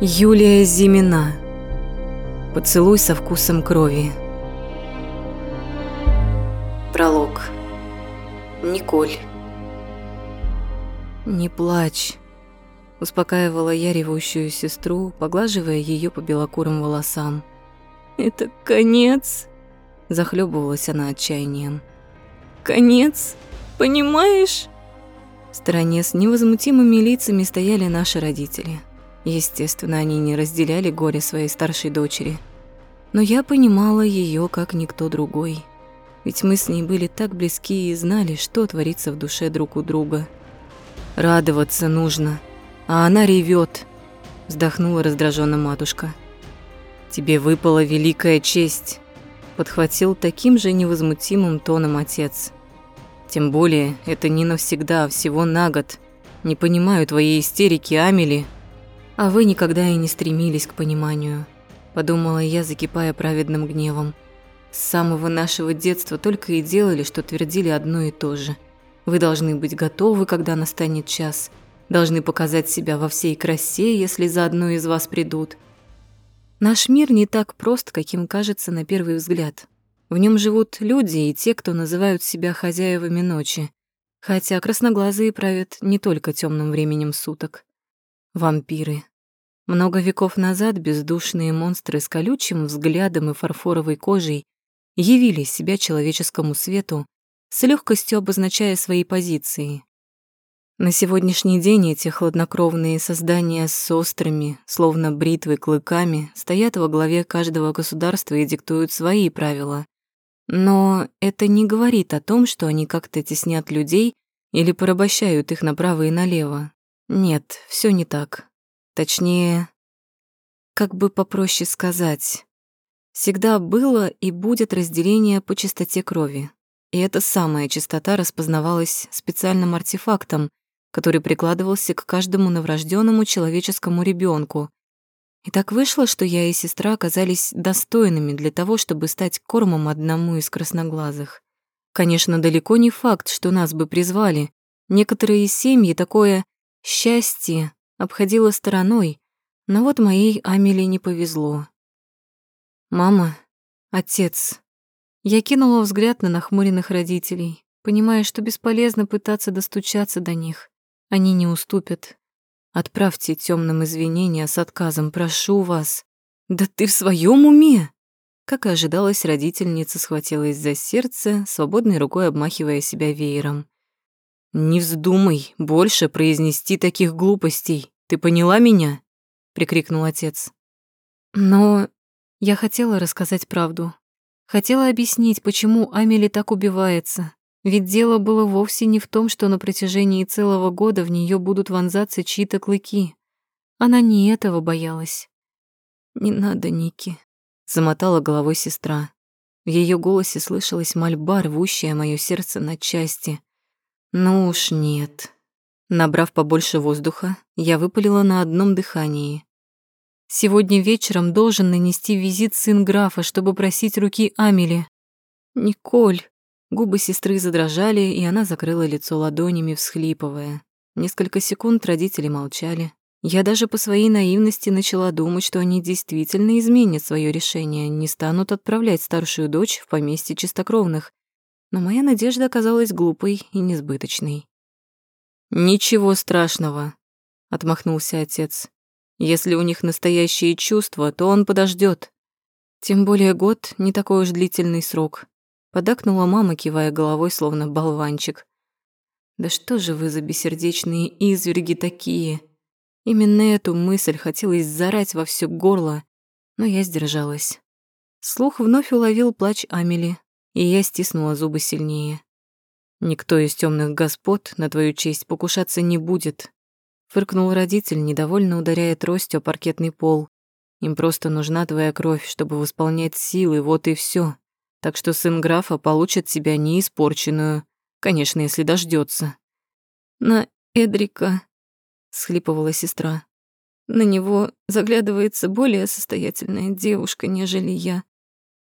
Юлия Зимина. Поцелуй со вкусом крови. Пролог. Николь. «Не плачь», – успокаивала я ревущую сестру, поглаживая ее по белокурым волосам. «Это конец?» – захлебывалась она отчаянием. «Конец? Понимаешь?» В стороне с невозмутимыми лицами стояли наши родители – Естественно, они не разделяли горе своей старшей дочери. Но я понимала ее как никто другой. Ведь мы с ней были так близки и знали, что творится в душе друг у друга. Радоваться нужно, а она ревет, вздохнула раздраженно матушка. Тебе выпала великая честь, подхватил таким же невозмутимым тоном отец. Тем более, это не навсегда, а всего на год. Не понимаю твоей истерики, Амели. А вы никогда и не стремились к пониманию, подумала я, закипая праведным гневом. С самого нашего детства только и делали, что твердили одно и то же. Вы должны быть готовы, когда настанет час, должны показать себя во всей красе, если за одной из вас придут. Наш мир не так прост, каким кажется на первый взгляд. В нем живут люди и те, кто называют себя хозяевами ночи, хотя красноглазые правят не только темным временем суток. Вампиры. Много веков назад бездушные монстры с колючим взглядом и фарфоровой кожей явили себя человеческому свету, с легкостью обозначая свои позиции. На сегодняшний день эти хладнокровные создания с острыми, словно бритвы, клыками стоят во главе каждого государства и диктуют свои правила. Но это не говорит о том, что они как-то теснят людей или порабощают их направо и налево. Нет, все не так. Точнее, как бы попроще сказать. Всегда было и будет разделение по чистоте крови. И эта самая чистота распознавалась специальным артефактом, который прикладывался к каждому новорожденному человеческому ребенку. И так вышло, что я и сестра оказались достойными для того, чтобы стать кормом одному из красноглазых. Конечно, далеко не факт, что нас бы призвали. Некоторые семьи такое Счастье обходило стороной, но вот моей Амели не повезло. «Мама, отец». Я кинула взгляд на нахмуренных родителей, понимая, что бесполезно пытаться достучаться до них. Они не уступят. Отправьте темным извинения с отказом, прошу вас. Да ты в своем уме? Как и ожидалось, родительница схватилась за сердце, свободной рукой обмахивая себя веером. «Не вздумай больше произнести таких глупостей. Ты поняла меня?» — прикрикнул отец. Но я хотела рассказать правду. Хотела объяснить, почему Амели так убивается. Ведь дело было вовсе не в том, что на протяжении целого года в нее будут вонзаться чьи-то клыки. Она не этого боялась. «Не надо, Ники», — замотала головой сестра. В ее голосе слышалась мольба, рвущая мое сердце на части. Ну уж нет. Набрав побольше воздуха, я выпалила на одном дыхании. Сегодня вечером должен нанести визит сын графа, чтобы просить руки Амели. Николь. Губы сестры задрожали, и она закрыла лицо ладонями, всхлипывая. Несколько секунд родители молчали. Я даже по своей наивности начала думать, что они действительно изменят свое решение, не станут отправлять старшую дочь в поместье чистокровных, но моя надежда оказалась глупой и несбыточной. «Ничего страшного», — отмахнулся отец. «Если у них настоящие чувства, то он подождет. Тем более год — не такой уж длительный срок», — подакнула мама, кивая головой, словно болванчик. «Да что же вы за бессердечные изверги такие?» Именно эту мысль хотелось зарать во все горло, но я сдержалась. Слух вновь уловил плач Амели, и я стиснула зубы сильнее. «Никто из темных господ на твою честь покушаться не будет», фыркнул родитель, недовольно ударяя тростью о паркетный пол. «Им просто нужна твоя кровь, чтобы восполнять силы, вот и все. Так что сын графа получит тебя неиспорченную, конечно, если дождется. «На Эдрика», — схлипывала сестра. «На него заглядывается более состоятельная девушка, нежели я.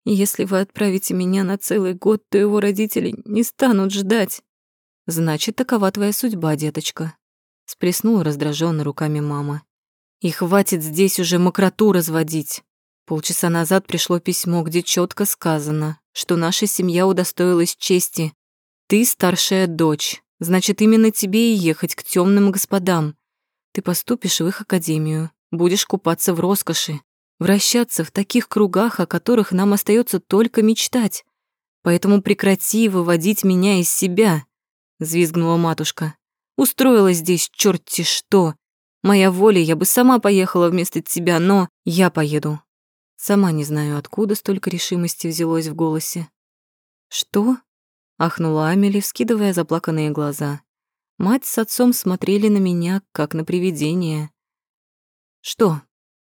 Если вы отправите меня на целый год, то его родители не станут ждать. Значит, такова твоя судьба, деточка. Сплеснула раздраженно руками мама. И хватит здесь уже мокроту разводить. Полчаса назад пришло письмо, где четко сказано, что наша семья удостоилась чести. Ты старшая дочь, значит, именно тебе и ехать к темным господам. Ты поступишь в их академию, будешь купаться в роскоши, вращаться в таких кругах, о которых нам остается только мечтать. Поэтому прекрати выводить меня из себя, взвизгнула матушка. Устроила здесь черти что. Моя воля, я бы сама поехала вместо тебя, но я поеду. Сама не знаю, откуда столько решимости взялось в голосе. «Что?» — ахнула Амели, вскидывая заплаканные глаза. Мать с отцом смотрели на меня, как на привидение. «Что?»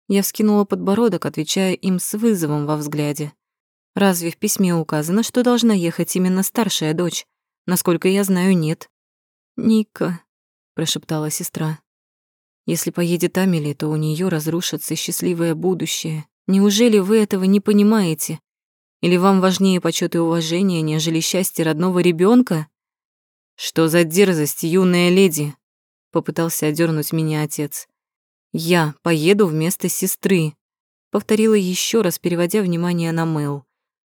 Я вскинула подбородок, отвечая им с вызовом во взгляде. «Разве в письме указано, что должна ехать именно старшая дочь? Насколько я знаю, нет». «Ника», — прошептала сестра. Если поедет Амели, то у нее разрушится счастливое будущее. Неужели вы этого не понимаете? Или вам важнее почет и уважение, нежели счастье родного ребенка? Что за дерзость, юная леди? Попытался одернуть меня отец. Я поеду вместо сестры. Повторила еще раз, переводя внимание на Мэл.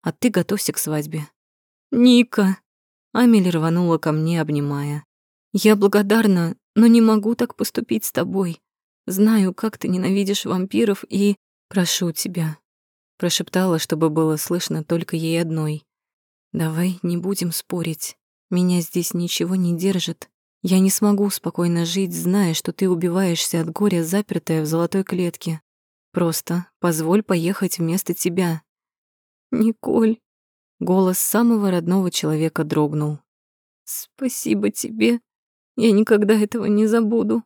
А ты готовься к свадьбе. Ника. Амели рванула ко мне, обнимая. Я благодарна, но не могу так поступить с тобой. Знаю, как ты ненавидишь вампиров и... Прошу тебя, прошептала, чтобы было слышно только ей одной. Давай не будем спорить. Меня здесь ничего не держит. Я не смогу спокойно жить, зная, что ты убиваешься от горя, запертая в золотой клетке. Просто позволь поехать вместо тебя. Николь. Голос самого родного человека дрогнул. Спасибо тебе. Я никогда этого не забуду.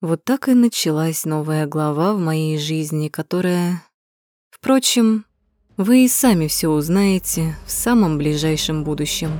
Вот так и началась новая глава в моей жизни, которая... Впрочем, вы и сами все узнаете в самом ближайшем будущем.